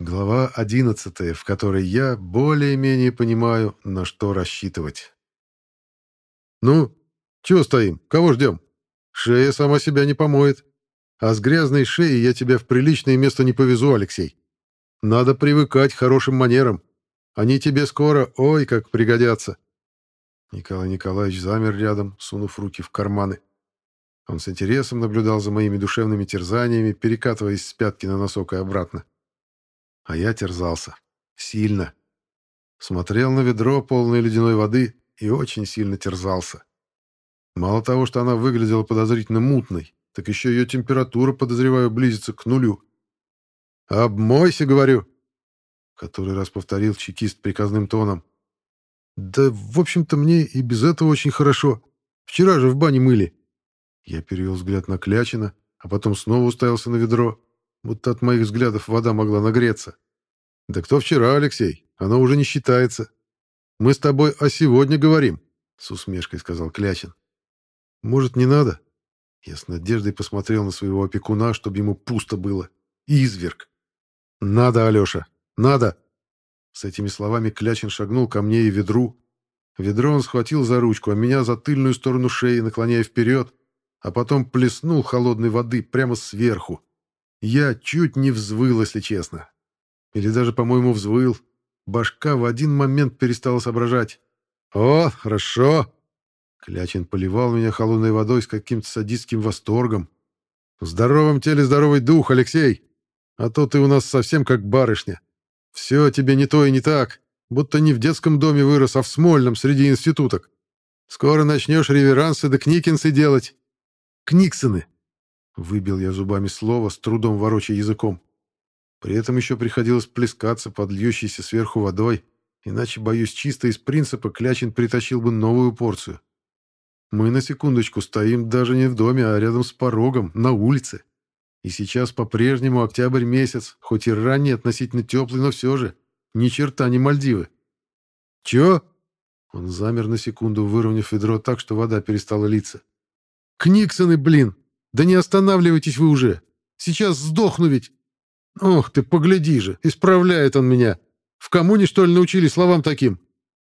Глава одиннадцатая, в которой я более-менее понимаю, на что рассчитывать. «Ну, чего стоим? Кого ждем? Шея сама себя не помоет. А с грязной шеей я тебя в приличное место не повезу, Алексей. Надо привыкать к хорошим манерам. Они тебе скоро, ой, как пригодятся». Николай Николаевич замер рядом, сунув руки в карманы. Он с интересом наблюдал за моими душевными терзаниями, перекатываясь с пятки на носок и обратно. А я терзался. Сильно. Смотрел на ведро, полное ледяной воды, и очень сильно терзался. Мало того, что она выглядела подозрительно мутной, так еще ее температура, подозреваю, близится к нулю. «Обмойся, говорю!» Который раз повторил чекист приказным тоном. «Да, в общем-то, мне и без этого очень хорошо. Вчера же в бане мыли». Я перевел взгляд на Клячина, а потом снова уставился на ведро, будто от моих взглядов вода могла нагреться. «Да кто вчера, Алексей? Оно уже не считается. Мы с тобой о сегодня говорим», — с усмешкой сказал Клячин. «Может, не надо?» Я с надеждой посмотрел на своего опекуна, чтобы ему пусто было. «Изверг!» «Надо, Алеша, надо!» С этими словами Клячин шагнул ко мне и ведру. Ведро он схватил за ручку, а меня за тыльную сторону шеи, наклоняя вперед, а потом плеснул холодной воды прямо сверху. Я чуть не взвыл, если честно. Или даже, по-моему, взвыл. Башка в один момент перестала соображать. «О, хорошо!» Клячин поливал меня холодной водой с каким-то садистским восторгом. «В здоровом теле здоровый дух, Алексей! А то ты у нас совсем как барышня. Все тебе не то и не так, будто не в детском доме вырос, а в Смольном среди институток. Скоро начнешь реверансы да кникинсы делать. Книксоны!» Выбил я зубами слово, с трудом ворочая языком. При этом еще приходилось плескаться под льющейся сверху водой, иначе, боюсь, чисто из принципа Клячин притащил бы новую порцию. Мы на секундочку стоим даже не в доме, а рядом с порогом, на улице. И сейчас по-прежнему октябрь месяц, хоть и ранний, относительно теплый, но все же. Ни черта не Мальдивы. «Чё?» Он замер на секунду, выровняв ведро так, что вода перестала литься. «Книксоны, блин! Да не останавливайтесь вы уже! Сейчас сдохну ведь! Ох ты, погляди же, исправляет он меня! В коммуне, что ли, научили словам таким?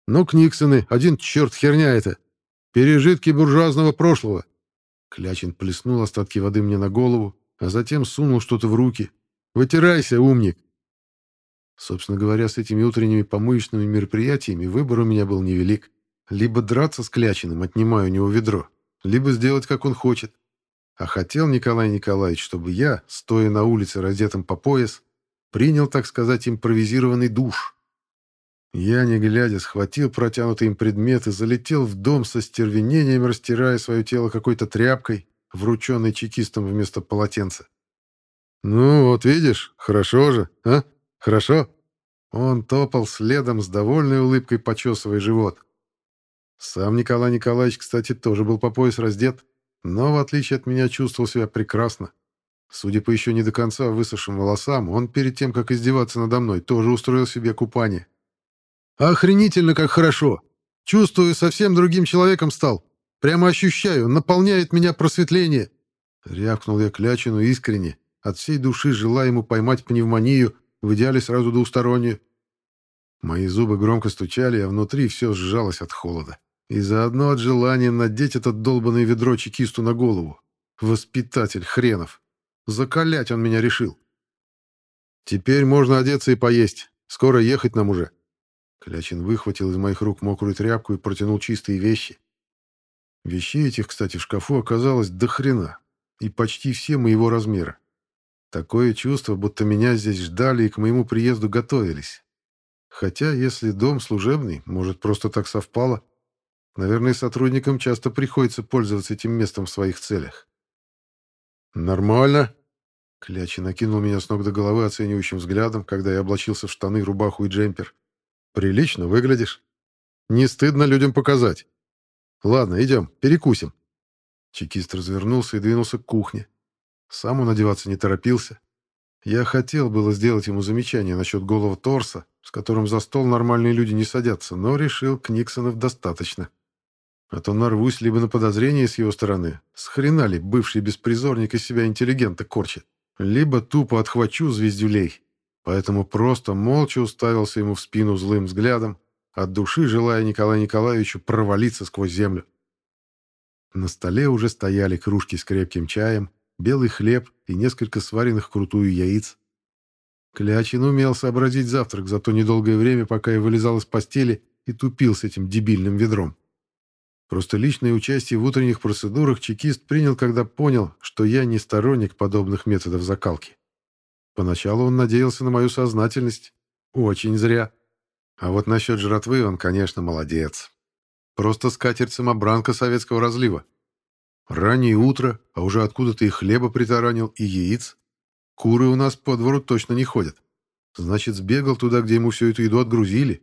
Ну, Книксоны, один черт херня это! Пережитки буржуазного прошлого!» Клячин плеснул остатки воды мне на голову, а затем сунул что-то в руки. «Вытирайся, умник!» Собственно говоря, с этими утренними помоечными мероприятиями выбор у меня был невелик. Либо драться с Клячиным, отнимая у него ведро, либо сделать, как он хочет. А хотел Николай Николаевич, чтобы я, стоя на улице раздетым по пояс, принял, так сказать, импровизированный душ. Я, не глядя, схватил протянутый им предмет и залетел в дом со стервенением, растирая свое тело какой-то тряпкой, врученный чекистом вместо полотенца. «Ну, вот видишь, хорошо же, а? Хорошо?» Он топал следом с довольной улыбкой, почесывая живот. Сам Николай Николаевич, кстати, тоже был по пояс раздет, но, в отличие от меня, чувствовал себя прекрасно. Судя по еще не до конца высохшим волосам, он перед тем, как издеваться надо мной, тоже устроил себе купание. «Охренительно, как хорошо! Чувствую, совсем другим человеком стал. Прямо ощущаю, наполняет меня просветление!» Рявкнул я Клячину искренне, от всей души желая ему поймать пневмонию, в идеале сразу двустороннюю. Мои зубы громко стучали, а внутри все сжалось от холода. И заодно от желания надеть этот долбанное ведро чекисту на голову. Воспитатель хренов. Закалять он меня решил. Теперь можно одеться и поесть. Скоро ехать нам уже. Клячин выхватил из моих рук мокрую тряпку и протянул чистые вещи. Вещей этих, кстати, в шкафу оказалось до хрена. И почти все моего размера. Такое чувство, будто меня здесь ждали и к моему приезду готовились. Хотя, если дом служебный, может, просто так совпало, Наверное, сотрудникам часто приходится пользоваться этим местом в своих целях. «Нормально?» Клячи накинул меня с ног до головы оценивающим взглядом, когда я облачился в штаны, рубаху и джемпер. «Прилично выглядишь. Не стыдно людям показать. Ладно, идем, перекусим». Чекист развернулся и двинулся к кухне. Сам он одеваться не торопился. Я хотел было сделать ему замечание насчет голого торса, с которым за стол нормальные люди не садятся, но решил, Книксонов достаточно. А то нарвусь либо на подозрение с его стороны, с хрена ли бывший беспризорник из себя интеллигента корчит, либо тупо отхвачу звездюлей. поэтому просто молча уставился ему в спину злым взглядом, от души желая Николаю Николаевичу провалиться сквозь землю. На столе уже стояли кружки с крепким чаем, белый хлеб и несколько сваренных крутую яиц. Клячин умел сообразить завтрак за то недолгое время, пока я вылезал из постели и тупил с этим дебильным ведром. Просто личное участие в утренних процедурах чекист принял, когда понял, что я не сторонник подобных методов закалки. Поначалу он надеялся на мою сознательность. Очень зря. А вот насчет жратвы он, конечно, молодец. Просто скатерть-самобранка советского разлива. Раннее утро, а уже откуда-то и хлеба притаранил, и яиц. Куры у нас по двору точно не ходят. Значит, сбегал туда, где ему всю эту еду отгрузили.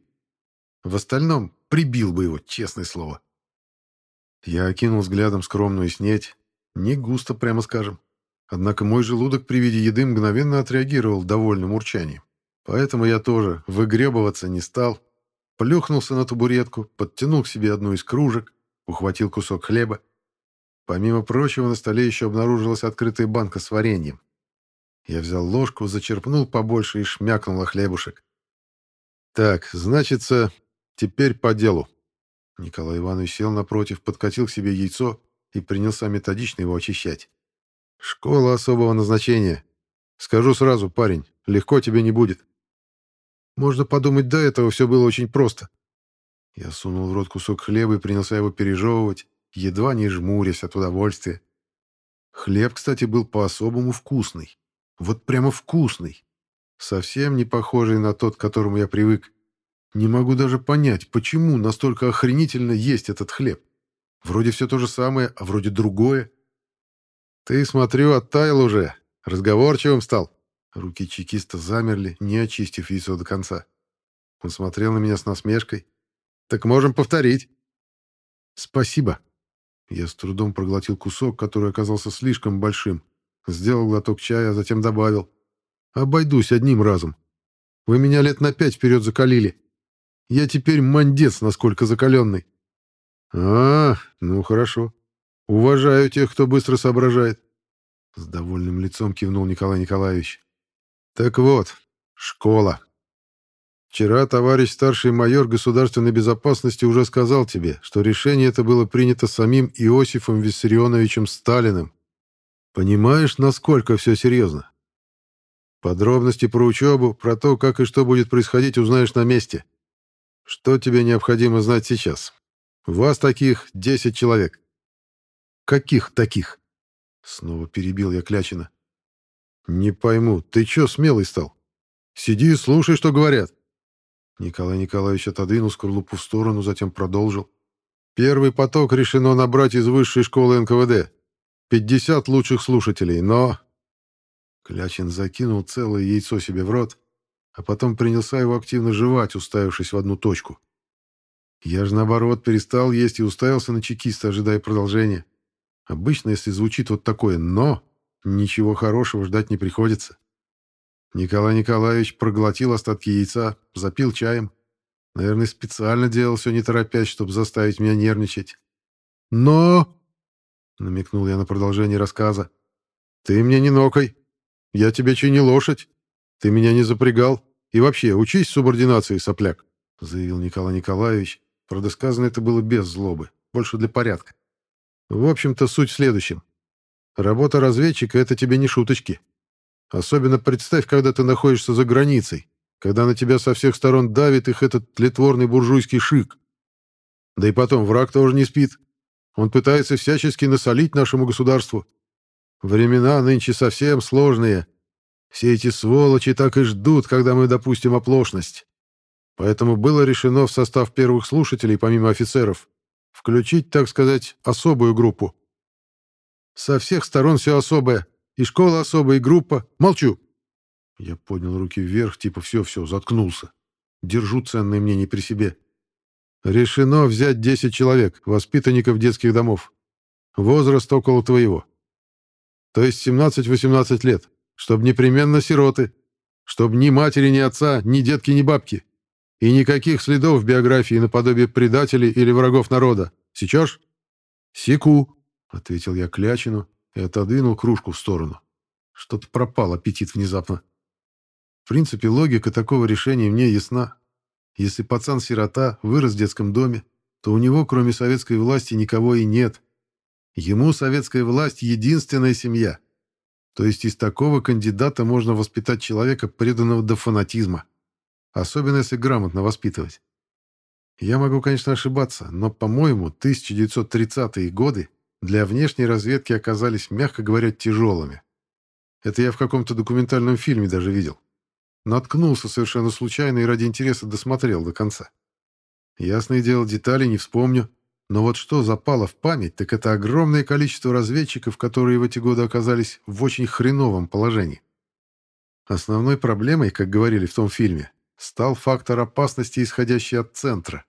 В остальном прибил бы его, честное слово. Я окинул взглядом скромную снеть. Не густо, прямо скажем. Однако мой желудок при виде еды мгновенно отреагировал довольным урчанием. Поэтому я тоже выгребываться не стал. Плюхнулся на табуретку, подтянул к себе одну из кружек, ухватил кусок хлеба. Помимо прочего, на столе еще обнаружилась открытая банка с вареньем. Я взял ложку, зачерпнул побольше и шмякнул на хлебушек. «Так, значится, теперь по делу», Николай Иванович сел напротив, подкатил к себе яйцо и принялся методично его очищать. «Школа особого назначения. Скажу сразу, парень, легко тебе не будет. Можно подумать, до этого все было очень просто». Я сунул в рот кусок хлеба и принялся его пережевывать, едва не жмурясь от удовольствия. Хлеб, кстати, был по-особому вкусный. Вот прямо вкусный. Совсем не похожий на тот, к которому я привык. Не могу даже понять, почему настолько охренительно есть этот хлеб. Вроде все то же самое, а вроде другое. Ты, смотрю, оттаял уже. Разговорчивым стал. Руки чекиста замерли, не очистив яйцо до конца. Он смотрел на меня с насмешкой. Так можем повторить. Спасибо. Я с трудом проглотил кусок, который оказался слишком большим. Сделал глоток чая, а затем добавил. Обойдусь одним разом. Вы меня лет на пять вперед закалили. Я теперь мандец, насколько закаленный. А, ну хорошо. Уважаю тех, кто быстро соображает. С довольным лицом кивнул Николай Николаевич. Так вот, школа. Вчера товарищ старший майор государственной безопасности уже сказал тебе, что решение это было принято самим Иосифом Виссарионовичем Сталиным. Понимаешь, насколько все серьезно? Подробности про учебу, про то, как и что будет происходить, узнаешь на месте. Что тебе необходимо знать сейчас? Вас таких десять человек. Каких таких? Снова перебил я Клячина. Не пойму, ты чё смелый стал? Сиди и слушай, что говорят. Николай Николаевич отодвинул скорлупу в сторону, затем продолжил. Первый поток решено набрать из высшей школы НКВД. Пятьдесят лучших слушателей, но... Клячин закинул целое яйцо себе в рот, а потом принялся его активно жевать, уставившись в одну точку. Я же, наоборот, перестал есть и уставился на чекиста, ожидая продолжения. Обычно, если звучит вот такое «но», ничего хорошего ждать не приходится. Николай Николаевич проглотил остатки яйца, запил чаем. Наверное, специально делал все не торопясь, чтобы заставить меня нервничать. «Но...» — намекнул я на продолжение рассказа. «Ты мне не нокай. Я тебе че не лошадь. «Ты меня не запрягал. И вообще, учись субординации, сопляк», — заявил Николай Николаевич. Правда, сказано это было без злобы, больше для порядка. В общем-то, суть в следующем. Работа разведчика — это тебе не шуточки. Особенно представь, когда ты находишься за границей, когда на тебя со всех сторон давит их этот тлетворный буржуйский шик. Да и потом, враг тоже не спит. Он пытается всячески насолить нашему государству. Времена нынче совсем сложные, все эти сволочи так и ждут, когда мы допустим оплошность. Поэтому было решено в состав первых слушателей, помимо офицеров, включить, так сказать, особую группу. Со всех сторон все особое. И школа особая, и группа. Молчу. Я поднял руки вверх, типа все-все, заткнулся. Держу ценное мнение при себе. Решено взять 10 человек, воспитанников детских домов. Возраст около твоего. То есть 17-18 лет. Чтоб непременно сироты. Чтоб ни матери, ни отца, ни детки, ни бабки. И никаких следов в биографии наподобие предателей или врагов народа. Сечешь? Секу, — ответил я Клячину и отодвинул кружку в сторону. Что-то пропал аппетит внезапно. В принципе, логика такого решения мне ясна. Если пацан-сирота вырос в детском доме, то у него, кроме советской власти, никого и нет. Ему советская власть — единственная семья. То есть из такого кандидата можно воспитать человека, преданного до фанатизма. Особенно, если грамотно воспитывать. Я могу, конечно, ошибаться, но, по-моему, 1930-е годы для внешней разведки оказались, мягко говоря, тяжелыми. Это я в каком-то документальном фильме даже видел. Наткнулся совершенно случайно и ради интереса досмотрел до конца. Ясное дело, детали не вспомню, но вот что запало в память, так это огромное количество разведчиков, которые в эти годы оказались в очень хреновом положении. Основной проблемой, как говорили в том фильме, стал фактор опасности, исходящий от центра.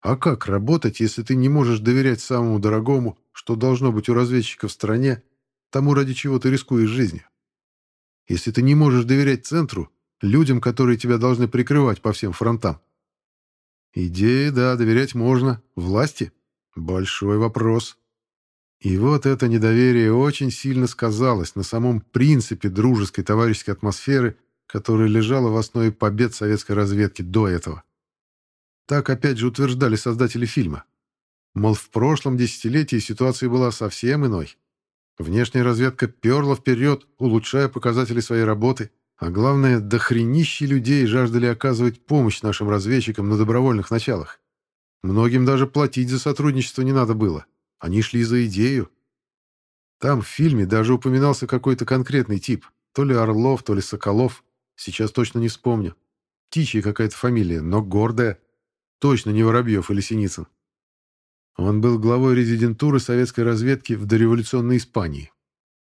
А как работать, если ты не можешь доверять самому дорогому, что должно быть у разведчика в стране, тому, ради чего ты рискуешь жизнью? Если ты не можешь доверять центру, людям, которые тебя должны прикрывать по всем фронтам? Идеи, да, доверять можно. Власти? Большой вопрос. И вот это недоверие очень сильно сказалось на самом принципе дружеской товарищеской атмосферы, которая лежала в основе побед советской разведки до этого. Так опять же утверждали создатели фильма. Мол, в прошлом десятилетии ситуация была совсем иной. Внешняя разведка перла вперед, улучшая показатели своей работы, а главное, дохренищи людей жаждали оказывать помощь нашим разведчикам на добровольных началах. Многим даже платить за сотрудничество не надо было. Они шли за идею. Там в фильме даже упоминался какой-то конкретный тип. То ли Орлов, то ли Соколов. Сейчас точно не вспомню. Птичья какая-то фамилия, но гордая. Точно не Воробьев или Синицын. Он был главой резидентуры советской разведки в дореволюционной Испании.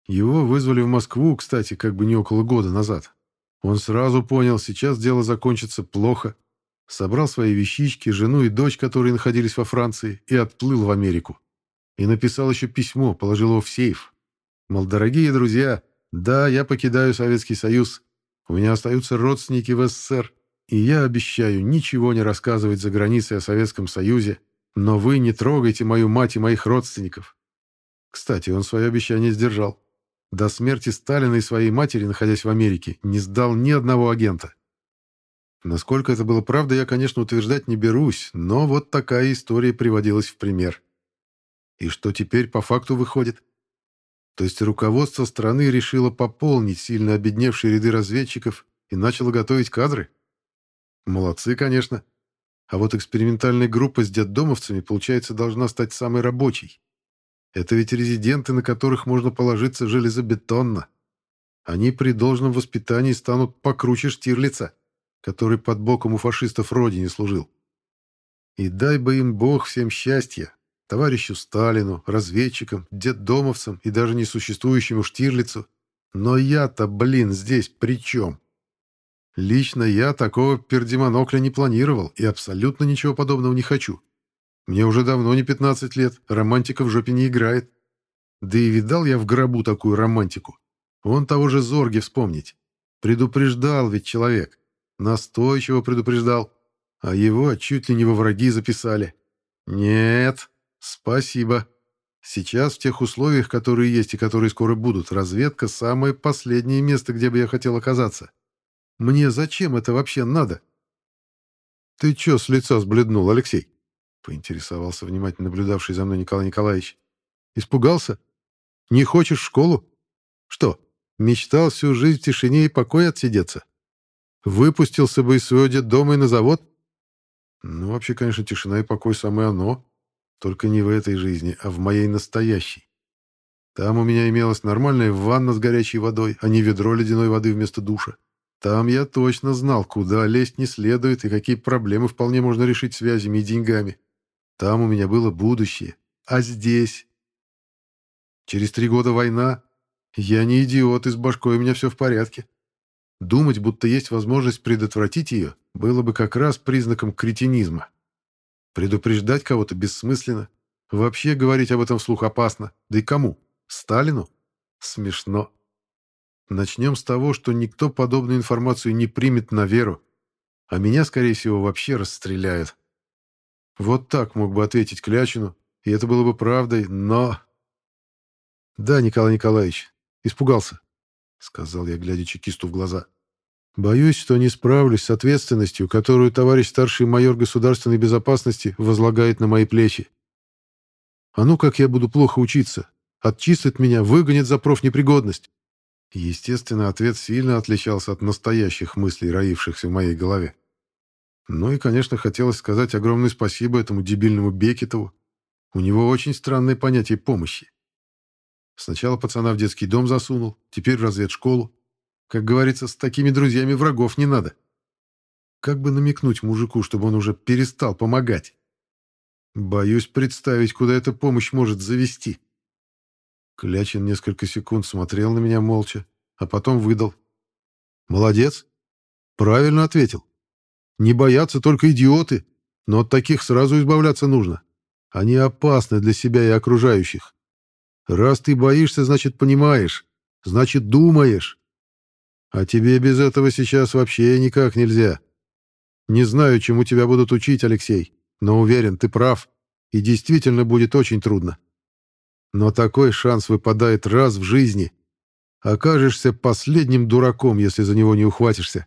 Его вызвали в Москву, кстати, как бы не около года назад. Он сразу понял, сейчас дело закончится плохо. Собрал свои вещички, жену и дочь, которые находились во Франции, и отплыл в Америку. И написал еще письмо, положил его в сейф. Мол, дорогие друзья, да, я покидаю Советский Союз. У меня остаются родственники в СССР, и я обещаю ничего не рассказывать за границей о Советском Союзе, но вы не трогайте мою мать и моих родственников. Кстати, он свое обещание сдержал. До смерти Сталина и своей матери, находясь в Америке, не сдал ни одного агента. Насколько это было правда, я, конечно, утверждать не берусь, но вот такая история приводилась в пример. И что теперь по факту выходит? То есть руководство страны решило пополнить сильно обедневшие ряды разведчиков и начало готовить кадры? Молодцы, конечно. А вот экспериментальная группа с детдомовцами, получается, должна стать самой рабочей. Это ведь резиденты, на которых можно положиться железобетонно. Они при должном воспитании станут покруче Штирлица, который под боком у фашистов родине служил. И дай бы им Бог всем счастья, товарищу Сталину, разведчикам, детдомовцам и даже несуществующему Штирлицу. Но я-то, блин, здесь при чем? Лично я такого пердемонокля не планировал и абсолютно ничего подобного не хочу. Мне уже давно не 15 лет, романтика в жопе не играет. Да и видал я в гробу такую романтику. Он того же Зорги вспомнить. Предупреждал ведь человек. Настойчиво предупреждал. А его чуть ли не во враги записали. Нет, спасибо. Сейчас в тех условиях, которые есть и которые скоро будут, разведка — самое последнее место, где бы я хотел оказаться. Мне зачем это вообще надо? Ты чё с лица сбледнул, Алексей? Поинтересовался внимательно наблюдавший за мной Николай Николаевич. «Испугался? Не хочешь в школу? Что, мечтал всю жизнь в тишине и покое отсидеться? Выпустился бы из своего детдома и на завод?» «Ну, вообще, конечно, тишина и покой самое оно. Только не в этой жизни, а в моей настоящей. Там у меня имелась нормальная ванна с горячей водой, а не ведро ледяной воды вместо душа. Там я точно знал, куда лезть не следует и какие проблемы вполне можно решить связями и деньгами. Там у меня было будущее. А здесь? Через три года война. Я не идиот, и с башкой у меня все в порядке. Думать, будто есть возможность предотвратить ее, было бы как раз признаком кретинизма. Предупреждать кого-то бессмысленно. Вообще говорить об этом вслух опасно. Да и кому? Сталину? Смешно. Начнем с того, что никто подобную информацию не примет на веру, а меня, скорее всего, вообще расстреляют. Вот так мог бы ответить Клячину, и это было бы правдой, но... «Да, Николай Николаевич, испугался», — сказал я, глядя чекисту в глаза. Боюсь, что не справлюсь с ответственностью, которую товарищ старший майор государственной безопасности возлагает на мои плечи. А ну как я буду плохо учиться? Отчислят меня, выгонят за профнепригодность. Естественно, ответ сильно отличался от настоящих мыслей, роившихся в моей голове. Ну и, конечно, хотелось сказать огромное спасибо этому дебильному Бекетову. У него очень странное понятие помощи. Сначала пацана в детский дом засунул, теперь в разведшколу. Как говорится, с такими друзьями врагов не надо. Как бы намекнуть мужику, чтобы он уже перестал помогать? Боюсь представить, куда эта помощь может завести. Клячин несколько секунд смотрел на меня молча, а потом выдал. «Молодец. Правильно ответил. Не боятся только идиоты, но от таких сразу избавляться нужно. Они опасны для себя и окружающих. Раз ты боишься, значит, понимаешь, значит, думаешь. А тебе без этого сейчас вообще никак нельзя. Не знаю, чему тебя будут учить, Алексей, но уверен, ты прав, и действительно будет очень трудно. Но такой шанс выпадает раз в жизни. Окажешься последним дураком, если за него не ухватишься.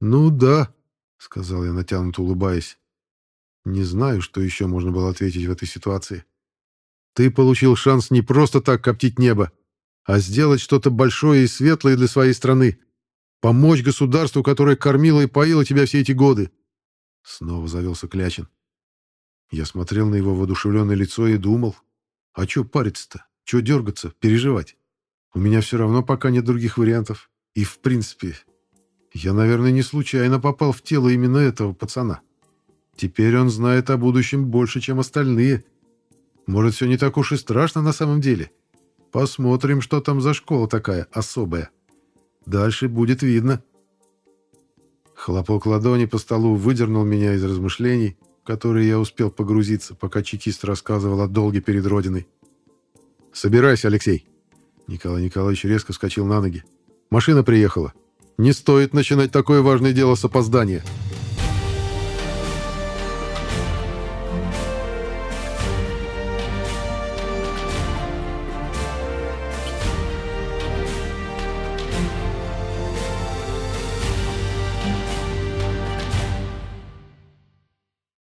«Ну да», — сказал я, натянуто улыбаясь. Не знаю, что еще можно было ответить в этой ситуации. Ты получил шанс не просто так коптить небо, а сделать что-то большое и светлое для своей страны. Помочь государству, которое кормило и поило тебя все эти годы. Снова завелся Клячин. Я смотрел на его воодушевленное лицо и думал, а что париться-то? Что дергаться, переживать? У меня все равно пока нет других вариантов. И в принципе, я, наверное, не случайно попал в тело именно этого пацана. Теперь он знает о будущем больше, чем остальные. Может, все не так уж и страшно на самом деле. Посмотрим, что там за школа такая особая. Дальше будет видно. Хлопок ладони по столу выдернул меня из размышлений, в которые я успел погрузиться, пока чекист рассказывал о долге перед Родиной. «Собирайся, Алексей!» Николай Николаевич резко вскочил на ноги. «Машина приехала. Не стоит начинать такое важное дело с опоздания!»